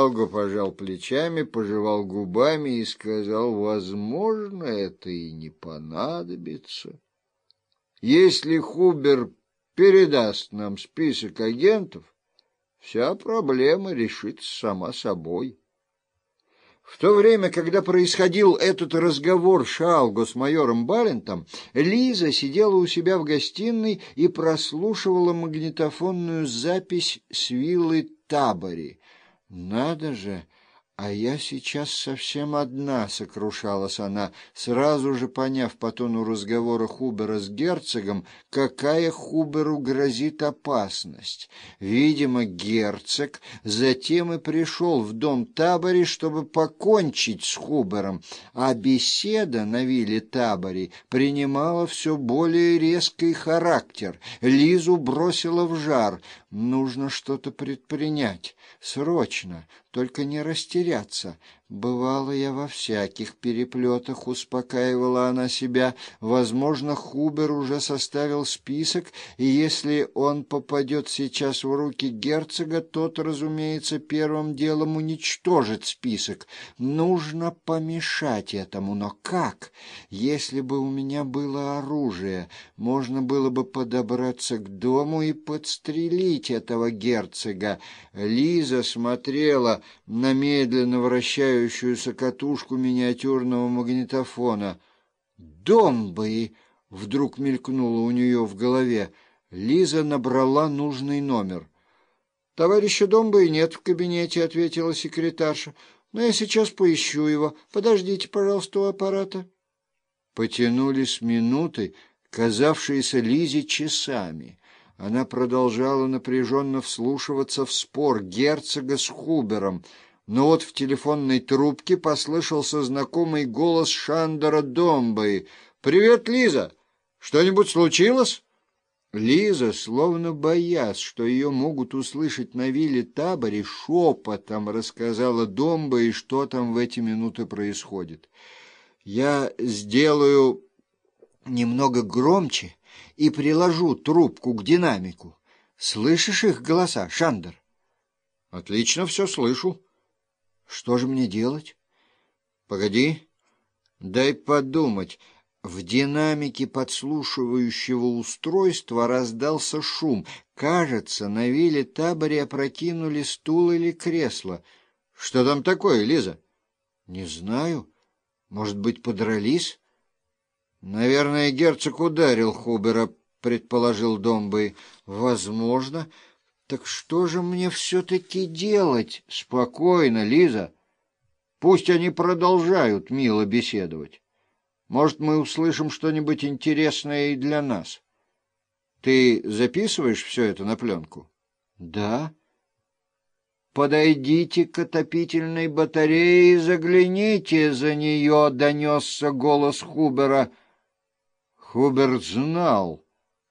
Шалго пожал плечами, пожевал губами и сказал, возможно, это и не понадобится. Если Хубер передаст нам список агентов, вся проблема решится сама собой. В то время, когда происходил этот разговор Шалго с майором Балентом, Лиза сидела у себя в гостиной и прослушивала магнитофонную запись с виллы Табори. «Надо же!» «А я сейчас совсем одна», — сокрушалась она, сразу же поняв по тону разговора Хубера с герцогом, какая Хуберу грозит опасность. Видимо, герцог затем и пришел в дом табори, чтобы покончить с Хубером, а беседа на вилле табори принимала все более резкий характер. Лизу бросила в жар. Нужно что-то предпринять. Срочно, только не растеряться. расширяться, Бывало я во всяких переплетах, успокаивала она себя. Возможно, Хубер уже составил список, и если он попадет сейчас в руки герцога, тот, разумеется, первым делом уничтожит список. Нужно помешать этому, но как? Если бы у меня было оружие, можно было бы подобраться к дому и подстрелить этого герцога. Лиза смотрела на медленно вращающуюся вращающуюся катушку миниатюрного магнитофона. «Домбы!» — вдруг мелькнуло у нее в голове. Лиза набрала нужный номер. «Товарища Домбы нет в кабинете», — ответила секретарша. «Но я сейчас поищу его. Подождите, пожалуйста, у аппарата». Потянулись минуты, казавшиеся Лизе часами. Она продолжала напряженно вслушиваться в спор герцога с Хубером — но вот в телефонной трубке послышался знакомый голос Шандора Домбай. «Привет, Лиза! Что-нибудь случилось?» Лиза, словно боясь, что ее могут услышать на вилле таборе, шепотом рассказала Домбай, что там в эти минуты происходит. «Я сделаю немного громче и приложу трубку к динамику. Слышишь их голоса, Шандер?» «Отлично все слышу». Что же мне делать? Погоди, дай подумать. В динамике подслушивающего устройства раздался шум. Кажется, на вилле таборе опрокинули стул или кресло. Что там такое, Лиза? Не знаю. Может быть, подрались? Наверное, герцог ударил Хубера, предположил Домбэй. Возможно. Так что же мне все-таки делать? Спокойно, Лиза. Пусть они продолжают мило беседовать. Может, мы услышим что-нибудь интересное и для нас. Ты записываешь все это на пленку? Да. «Подойдите к отопительной батарее и загляните за нее», — донесся голос Хубера. Хубер знал,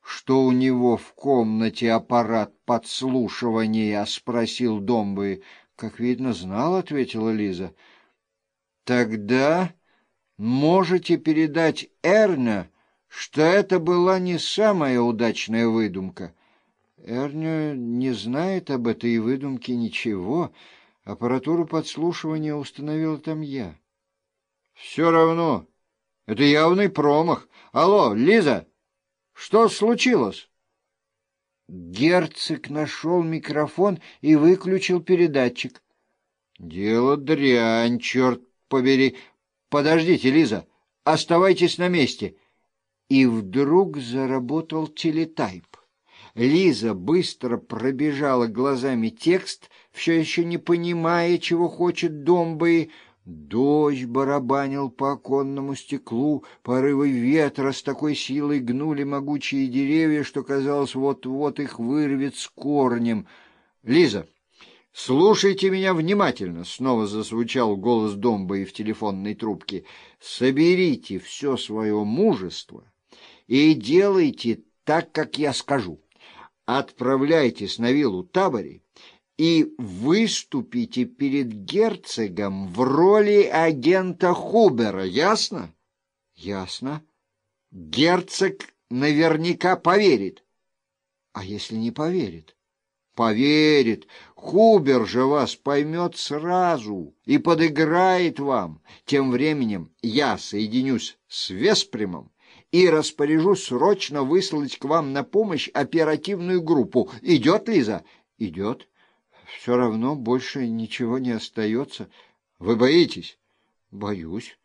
что у него в комнате аппарат подслушивания, — спросил Домбы. — Как видно, знал, — ответила Лиза. — Тогда можете передать Эрня, что это была не самая удачная выдумка. Эрня не знает об этой выдумке ничего. Аппаратуру подслушивания установил там я. — Все равно. Это явный промах. Алло, Лиза! — что случилось? Герцог нашел микрофон и выключил передатчик. Дело дрянь, черт побери. Подождите, Лиза, оставайтесь на месте. И вдруг заработал телетайп. Лиза быстро пробежала глазами текст, все еще не понимая, чего хочет Домбы, Дождь барабанил по оконному стеклу, порывы ветра с такой силой гнули могучие деревья, что, казалось, вот-вот их вырвет с корнем. — Лиза, слушайте меня внимательно! — снова зазвучал голос Домбы в телефонной трубке. — Соберите все свое мужество и делайте так, как я скажу. Отправляйтесь на виллу Табори и выступите перед герцогом в роли агента Хубера, ясно? Ясно. Герцог наверняка поверит. А если не поверит? Поверит. Хубер же вас поймет сразу и подыграет вам. Тем временем я соединюсь с Веспримом и распоряжусь срочно выслать к вам на помощь оперативную группу. Идет, Лиза? Идет. Все равно больше ничего не остается. Вы боитесь? Боюсь.